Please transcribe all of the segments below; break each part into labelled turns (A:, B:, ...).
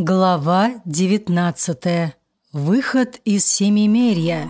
A: Глава 19. Выход из Семимерья.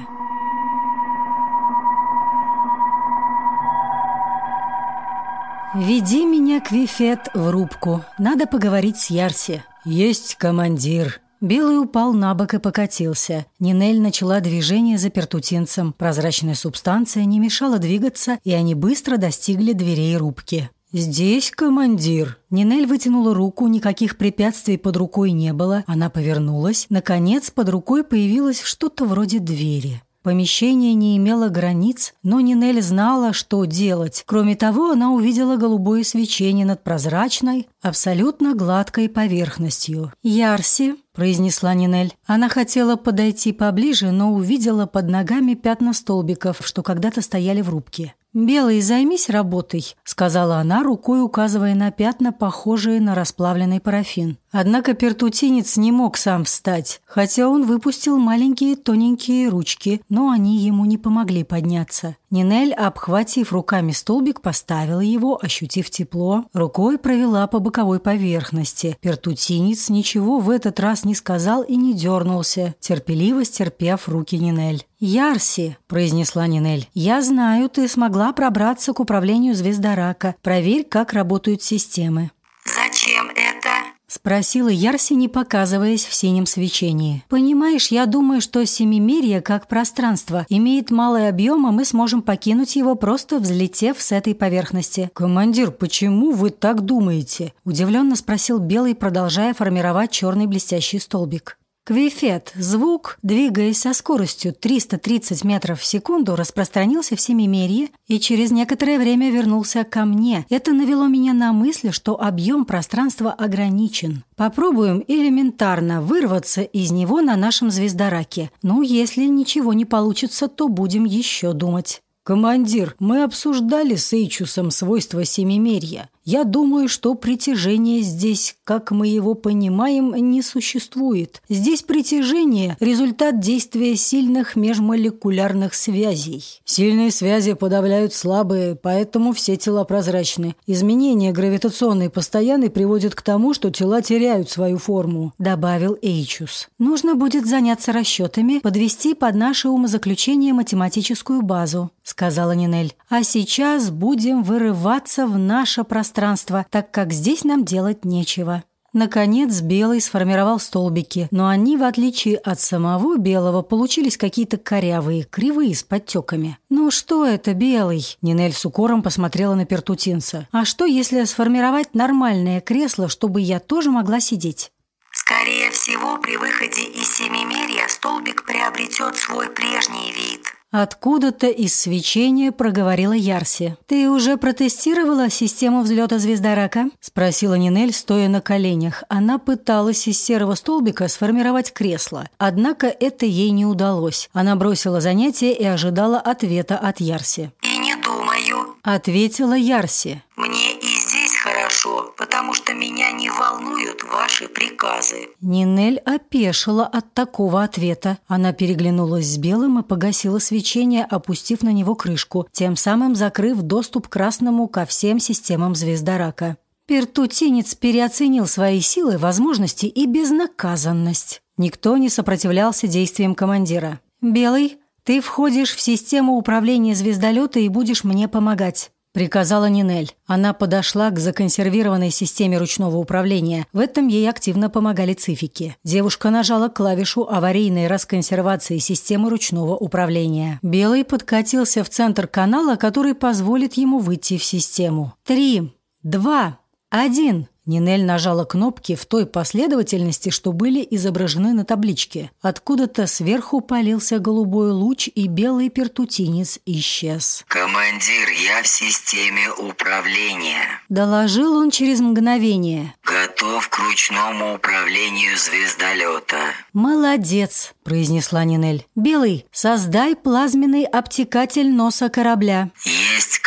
A: Веди меня к Вифет в рубку. Надо поговорить с Ярси.
B: Есть командир.
A: Белый упал на бок и покатился. Нинель начала движение за пертутинцем. Прозрачная субстанция не мешала двигаться, и они быстро достигли дверей рубки.
B: «Здесь командир».
A: Нинель вытянула руку, никаких препятствий под рукой не было. Она повернулась. Наконец, под рукой появилось что-то вроде двери. Помещение не имело границ, но Нинель знала, что делать. Кроме того, она увидела голубое свечение над прозрачной, абсолютно гладкой поверхностью. «Ярси», – произнесла Нинель. Она хотела подойти поближе, но увидела под ногами пятна столбиков, что когда-то стояли в рубке. «Белый, займись работой», — сказала она, рукой указывая на пятна, похожие на расплавленный парафин. Однако пертутинец не мог сам встать, хотя он выпустил маленькие тоненькие ручки, но они ему не помогли подняться. Нинель, обхватив руками столбик, поставила его, ощутив тепло, рукой провела по боковой поверхности. Пертутинец ничего в этот раз не сказал и не дернулся, терпеливо стерпев руки Нинель. «Ярси», – произнесла Нинель, – «я знаю, ты смогла пробраться к управлению звездорака. Проверь, как работают системы».
C: «Зачем это?»
A: Спросила Ярси, не показываясь в синем свечении. «Понимаешь, я думаю, что Семимирье, как пространство, имеет малый объем, и мы сможем покинуть его, просто взлетев с этой поверхности».
B: «Командир, почему вы так думаете?»
A: Удивленно спросил Белый, продолжая формировать черный блестящий столбик. Квифет, звук, двигаясь со скоростью 330 метров в секунду, распространился в Семимерье и через некоторое время вернулся ко мне. Это навело меня на мысль, что объем пространства ограничен. Попробуем элементарно вырваться из него на нашем звездораке. Ну, если ничего не получится, то будем еще думать.
B: «Командир, мы обсуждали с Эйчусом свойства семимерья. Я думаю, что притяжение здесь, как мы его понимаем, не существует. Здесь притяжение – результат действия сильных межмолекулярных связей. Сильные связи подавляют слабые, поэтому все тела прозрачны. Изменение гравитационной постоянной приводит к тому, что тела теряют свою форму», –
A: добавил Эйчус. «Нужно будет заняться расчетами, подвести под наше умозаключение математическую базу», – сказала Нинель. «А сейчас будем вырываться в наше пространство так как здесь нам делать нечего. Наконец, Белый сформировал столбики, но они, в отличие от самого Белого, получились какие-то корявые, кривые, с подтеками. «Ну что это, Белый?» Нинель с укором посмотрела на Пертутинца. «А что, если сформировать нормальное кресло, чтобы я тоже могла сидеть?»
C: «Скорее всего, при выходе из Семимерья столбик приобретет свой прежний вид»,
A: Откуда-то из свечения проговорила Ярси. «Ты уже протестировала систему взлета звездорака?» – спросила Нинель, стоя на коленях. Она пыталась из серого столбика сформировать кресло. Однако это ей не удалось. Она бросила занятие и ожидала ответа от Ярси.
C: «И не думаю», –
A: ответила Ярси.
C: «Мне и хорошо, потому что меня не волнуют ваши приказы».
A: Нинель опешила от такого ответа. Она переглянулась с Белым и погасила свечение, опустив на него крышку, тем самым закрыв доступ красному ко всем системам звездорака. Пертутинец переоценил свои силы, возможности и безнаказанность. Никто не сопротивлялся действиям командира. «Белый, ты входишь в систему управления звездолета и будешь мне помогать приказала Нинель. Она подошла к законсервированной системе ручного управления. В этом ей активно помогали цифики. Девушка нажала клавишу аварийной расконсервации системы ручного управления. Белый подкатился в центр канала, который позволит ему выйти в систему. «Три, два, один!» Нинель нажала кнопки в той последовательности, что были изображены на табличке. Откуда-то сверху полился голубой луч, и белый пертутинец исчез.
C: «Командир, я в системе управления», –
A: доложил он через мгновение.
C: «Готов к ручному управлению звездолета».
A: «Молодец», – произнесла Нинель. «Белый, создай плазменный обтекатель носа корабля».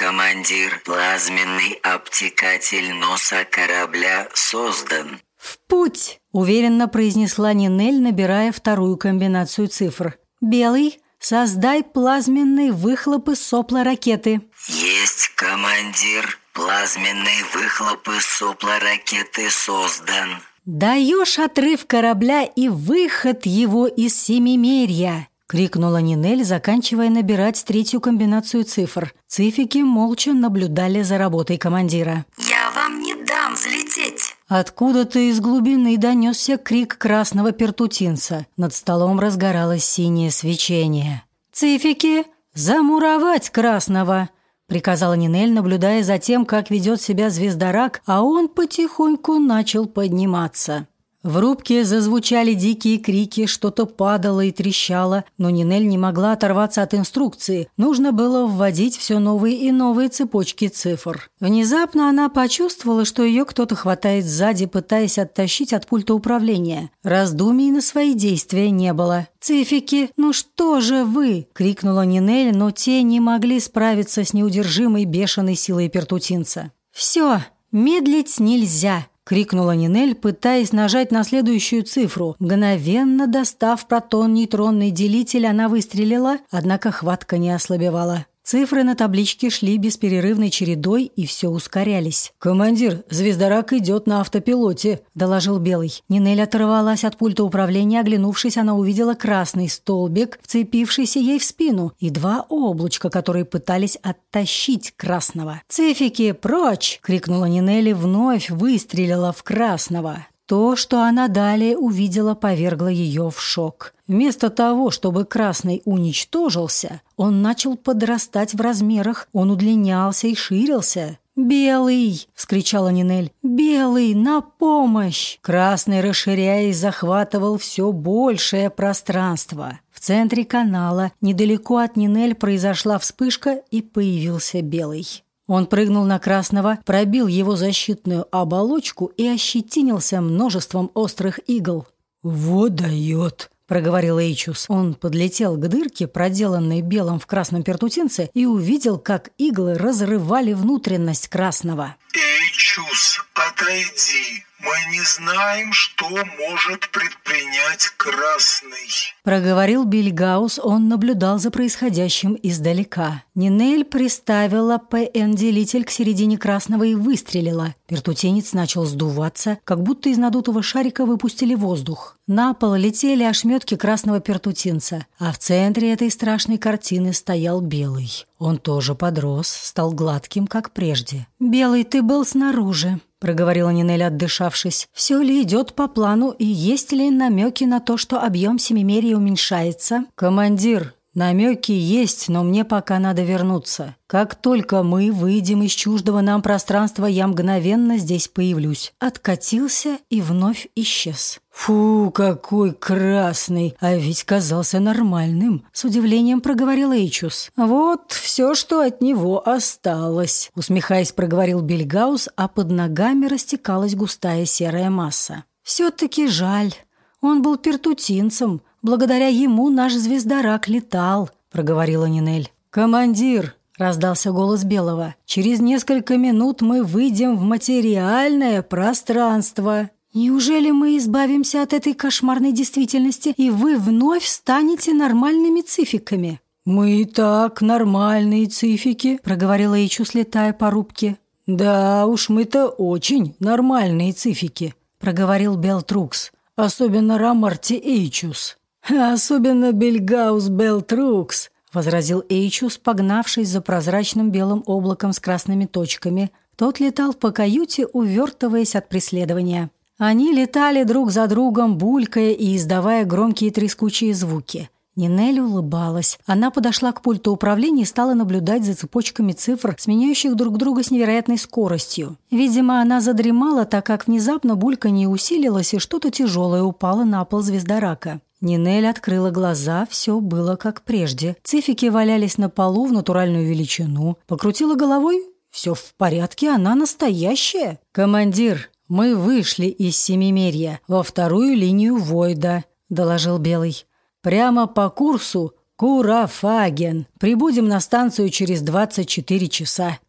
C: «Есть, командир. Плазменный обтекатель носа корабля создан.
A: «В путь!» – уверенно произнесла Нинель, набирая вторую комбинацию цифр. «Белый, создай плазменный выхлоп из сопла ракеты».
C: «Есть, командир!» Плазменный выхлоп из сопла ракеты создан.
A: «Даешь отрыв корабля и выход его из семимерья!» — крикнула Нинель, заканчивая набирать третью комбинацию цифр. Цифики молча наблюдали за работой командира.
C: «Я вам не дам взлететь!»
A: Откуда-то из глубины донесся крик красного пертутинца. Над столом разгоралось синее свечение. «Цифики! Замуровать красного!» приказала Нинель, наблюдая за тем, как ведет себя звездорак, а он потихоньку начал подниматься. В рубке зазвучали дикие крики, что-то падало и трещало, но Нинель не могла оторваться от инструкции. Нужно было вводить все новые и новые цепочки цифр. Внезапно она почувствовала, что ее кто-то хватает сзади, пытаясь оттащить от пульта управления. Раздумий на свои действия не было. «Цифики, ну что же вы?» – крикнула Нинель, но те не могли справиться с неудержимой бешеной силой пертутинца. «Все, медлить нельзя!» — крикнула Нинель, пытаясь нажать на следующую цифру. Мгновенно достав протон-нейтронный делитель, она выстрелила, однако хватка не ослабевала. Цифры на табличке шли бесперерывной чередой и все ускорялись. «Командир, звездорак идет на автопилоте», – доложил Белый. Нинель оторвалась от пульта управления, оглянувшись, она увидела красный столбик, вцепившийся ей в спину, и два облачка, которые пытались оттащить красного. «Цифики, прочь!» – крикнула Нинель и вновь выстрелила в красного. То, что она далее увидела, повергло ее в шок. Вместо того, чтобы красный уничтожился, он начал подрастать в размерах, он удлинялся и ширился. «Белый!» – вскричала Нинель. «Белый, на помощь!» Красный, расширяясь, захватывал все большее пространство. В центре канала, недалеко от Нинель, произошла вспышка и появился Белый. Он прыгнул на красного, пробил его защитную оболочку и ощетинился множеством острых игл.
B: «Вот дает!» – проговорил Эйчус.
A: Он подлетел к дырке, проделанной белым в красном пертутинце, и увидел, как иглы разрывали внутренность красного.
D: «Эйчус, отойди!» Мы не знаем, что может предпринять Красный.
A: Проговорил Бильгаус, он наблюдал за происходящим издалека. Нинель приставила ПН-делитель к середине Красного и выстрелила. Пертутенец начал сдуваться, как будто из надутого шарика выпустили воздух. На пол летели ошметки красного пертутинца, а в центре этой страшной картины стоял белый. Он тоже подрос, стал гладким, как прежде. «Белый, ты был снаружи», проговорила Нинель, отдышавшись. «Все ли идет по плану и есть ли намеки на то, что объем семимерия уменьшается?» «Командир, намеки есть, но мне пока надо вернуться. Как только мы выйдем из чуждого нам пространства, я мгновенно здесь появлюсь». Откатился и вновь исчез.
B: «Фу, какой красный! А ведь казался нормальным!» С удивлением проговорил Эйчус.
A: «Вот все, что от него осталось!» Усмехаясь, проговорил Бельгаус, а под ногами растекалась густая серая масса. «Все-таки жаль. Он был пертутинцем. Благодаря ему наш звездорак летал», — проговорила Нинель.
B: «Командир!» — раздался голос Белого. «Через несколько минут мы выйдем в материальное пространство».
A: «Неужели мы избавимся от этой кошмарной действительности, и вы вновь станете нормальными цификами?»
B: «Мы и так нормальные цифики», — проговорила Ичу, слетая по рубке. «Да уж, мы-то очень нормальные цифики», — проговорил Белтрукс. «Особенно Рамарти Эйчус».
A: «Особенно Бельгаус Белтрукс», — возразил Эйчус, погнавшись за прозрачным белым облаком с красными точками. Тот летал по каюте, увертываясь от преследования. Они летали друг за другом, булькая и издавая громкие трескучие звуки. Нинель улыбалась. Она подошла к пульту управления и стала наблюдать за цепочками цифр, сменяющих друг друга с невероятной скоростью. Видимо, она задремала, так как внезапно булька не усилилась, и что-то тяжелое упало на пол звездорака. Нинель открыла глаза, все было как прежде. Цифики валялись на полу в натуральную величину. Покрутила головой. Все в порядке, она настоящая. «Командир, «Мы вышли из Семимерья во вторую линию Войда», — доложил Белый. «Прямо по курсу Курафаген. Прибудем на станцию через 24 часа».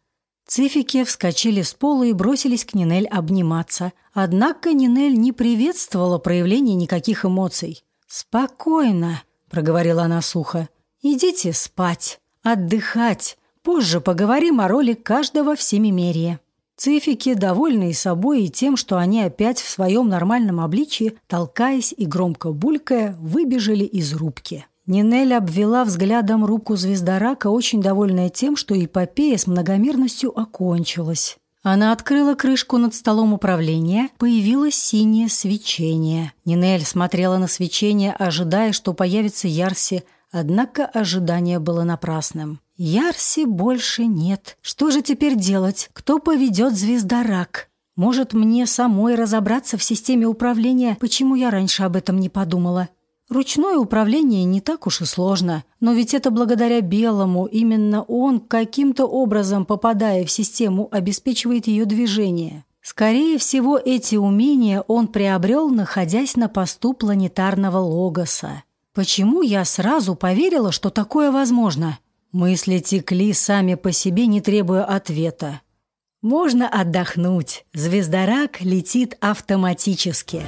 A: Цифики вскочили с пола и бросились к Нинель обниматься. Однако Нинель не приветствовала проявления никаких эмоций. «Спокойно», — проговорила она сухо. «Идите спать, отдыхать. Позже поговорим о роли каждого в Семимерье». Цифики, довольные собой и тем, что они опять в своем нормальном обличии, толкаясь и громко булькая, выбежали из рубки. Нинель обвела взглядом руку звездорака, очень довольная тем, что эпопея с многомерностью окончилась. Она открыла крышку над столом управления, появилось синее свечение. Нинель смотрела на свечение, ожидая, что появится Ярси, однако ожидание было напрасным. Ярси больше нет. Что же теперь делать? Кто поведет звездорак? Может, мне самой разобраться в системе управления, почему я раньше об этом не подумала? Ручное управление не так уж и сложно, но ведь это благодаря Белому, именно он каким-то образом, попадая в систему, обеспечивает ее движение. Скорее всего, эти умения он приобрел, находясь на посту планетарного логоса. Почему я сразу поверила, что такое возможно? Мысли текли сами по себе, не требуя ответа. Можно отдохнуть. Звездорак летит автоматически.